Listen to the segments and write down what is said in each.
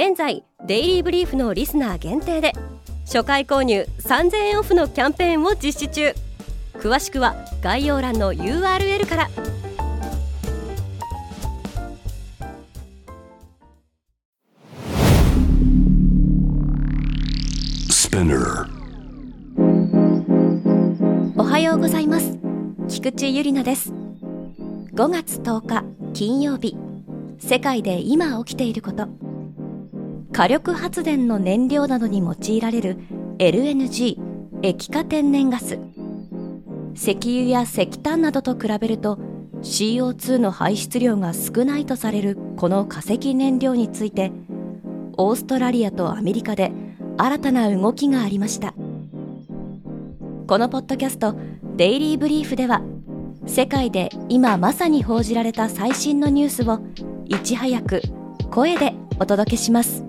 現在デイリーブリーフのリスナー限定で初回購入3000円オフのキャンペーンを実施中。詳しくは概要欄の URL から。おはようございます。菊池ゆりなです。5月10日金曜日。世界で今起きていること火力発電の燃料などに用いられる LNG 液化天然ガス。石油や石炭などと比べると CO2 の排出量が少ないとされるこの化石燃料についてオーストラリアとアメリカで新たな動きがありました。このポッドキャスト「デイリー・ブリーフ」では世界で今まさに報じられた最新のニュースをいち早く声でお届けします。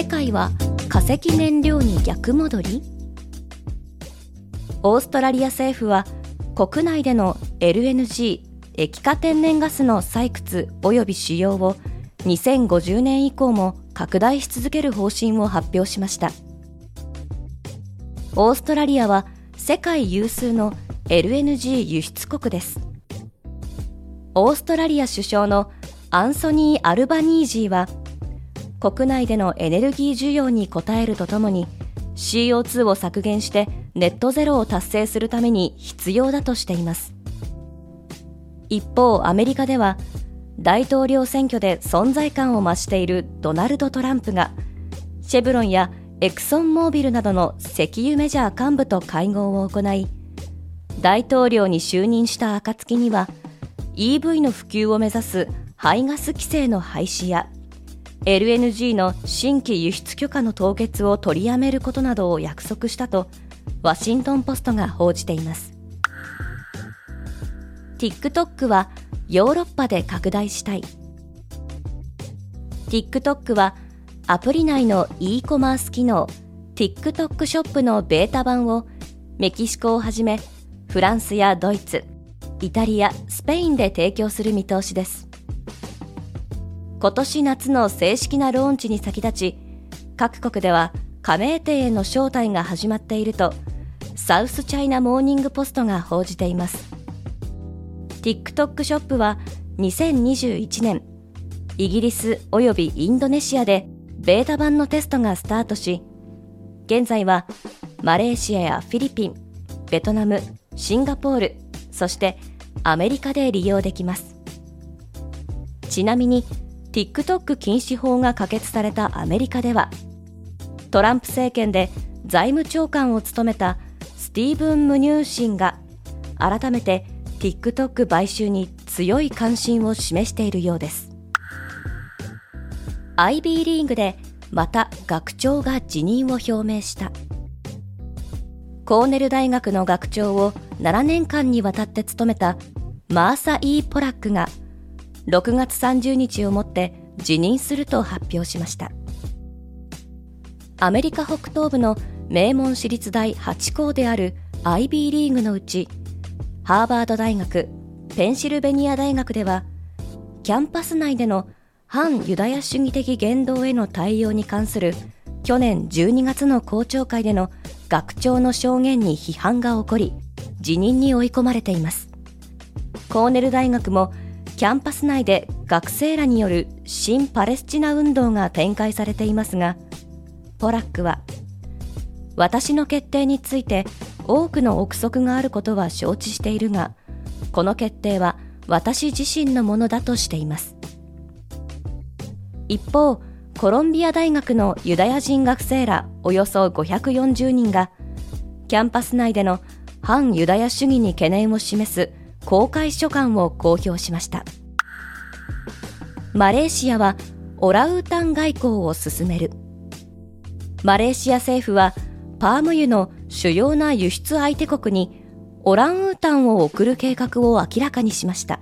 世界は化石燃料に逆戻り？オーストラリア政府は国内での LNG 液化天然ガスの採掘及び使用を2050年以降も拡大し続ける方針を発表しました。オーストラリアは世界有数の LNG 輸出国です。オーストラリア首相のアンソニー・アルバニージーは国内でのエネルギー需要に応えるとともに CO2 を削減してネットゼロを達成するために必要だとしています。一方アメリカでは大統領選挙で存在感を増しているドナルド・トランプがシェブロンやエクソンモービルなどの石油メジャー幹部と会合を行い大統領に就任した暁には EV の普及を目指す排ガス規制の廃止や LNG の新規輸出許可の凍結を取りやめることなどを約束したとワシントン・ポストが報じています。TikTok はヨーロッパで拡大したい。TikTok はアプリ内の e コマース機能 TikTok ショップのベータ版をメキシコをはじめフランスやドイツイタリアスペインで提供する見通しです。今年夏の正式なローンチに先立ち、各国では加盟店への招待が始まっていると、サウスチャイナモーニングポストが報じています。TikTok ショップは2021年、イギリス及びインドネシアでベータ版のテストがスタートし、現在はマレーシアやフィリピン、ベトナム、シンガポール、そしてアメリカで利用できます。ちなみに TikTok 禁止法が可決されたアメリカではトランプ政権で財務長官を務めたスティーブン・ムニューシンが改めて TikTok 買収に強い関心を示しているようです。IB リーグでまた学長が辞任を表明した。コーネル大学の学長を7年間にわたって務めたマーサ・イー・ポラックが6月30日をもって辞任すると発表しました。アメリカ北東部の名門私立大8校である IB リーグのうちハーバード大学ペンシルベニア大学ではキャンパス内での反ユダヤ主義的言動への対応に関する去年12月の公聴会での学長の証言に批判が起こり辞任に追い込まれています。コーネル大学もキャンパス内で学生らによる新パレスチナ運動が展開されていますがポラックは私の決定について多くの憶測があることは承知しているがこの決定は私自身のものだとしています。一方コロンビア大学のユダヤ人学生らおよそ540人がキャンパス内での反ユダヤ主義に懸念を示す公開書簡を公表しました。マレーシアはオラウータン外交を進める。マレーシア政府はパーム油の主要な輸出相手国にオランウータンを送る計画を明らかにしました。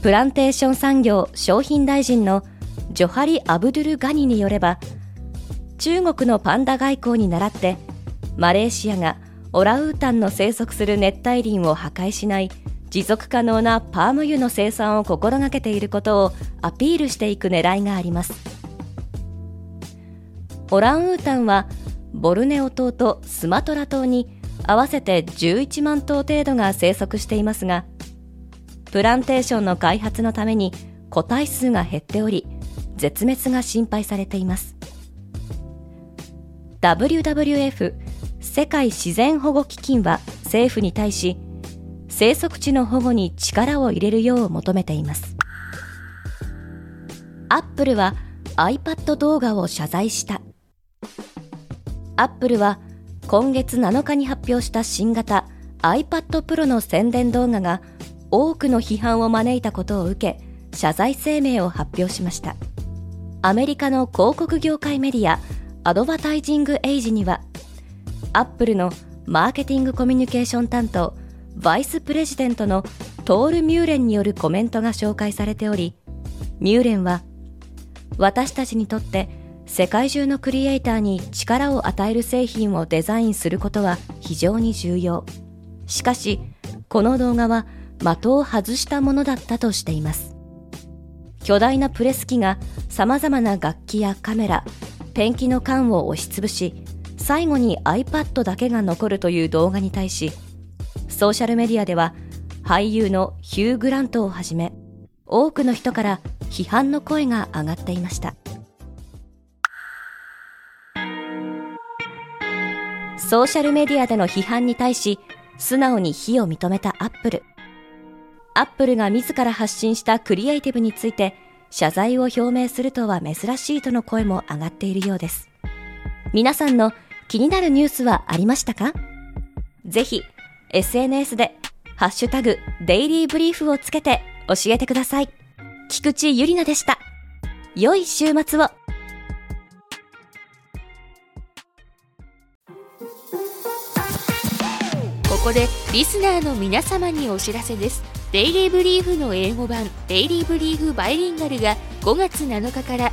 プランテーション産業商品大臣のジョハリ・アブドゥル・ガニによれば中国のパンダ外交に倣ってマレーシアがオランウータンの生息する熱帯林を破壊しない持続可能なパーム油の生産を心がけていることをアピールしていく狙いがあります。オランウータンはボルネオ島とスマトラ島に合わせて11万頭程度が生息していますがプランテーションの開発のために個体数が減っており絶滅が心配されています。WWF 世界自然保護基金は政府に対し生息地の保護に力を入れるよう求めています。アップルは iPad 動画を謝罪した。アップルは今月7日に発表した新型 iPad Pro の宣伝動画が多くの批判を招いたことを受け謝罪声明を発表しました。アメリカの広告業界メディアアドバタイジングエイジにはアップルのマーケティングコミュニケーション担当バイスプレジデントのトール・ミューレンによるコメントが紹介されておりミューレンは私たちにとって世界中のクリエイターに力を与える製品をデザインすることは非常に重要。しかしこの動画は的を外したものだったとしています。巨大なプレス機が様々な楽器やカメラペンキの缶を押しつぶし最後に iPad だけが残るという動画に対しソーシャルメディアでは俳優のヒュー・グラントをはじめ多くの人から批判の声が上がっていました。ソーシャルメディアでの批判に対し素直に非を認めたアップルアップルが自ら発信したクリエイティブについて謝罪を表明するとは珍しいとの声も上がっているようです。皆さんの気になるニュースはありましたか？ぜひ SNS でハッシュタグデイリーブリーフをつけて教えてください。菊池ゆりなでした。良い週末を。ここでリスナーの皆様にお知らせです。デイリーブリーフの英語版デイリーブリーフバイリンガルが5月7日から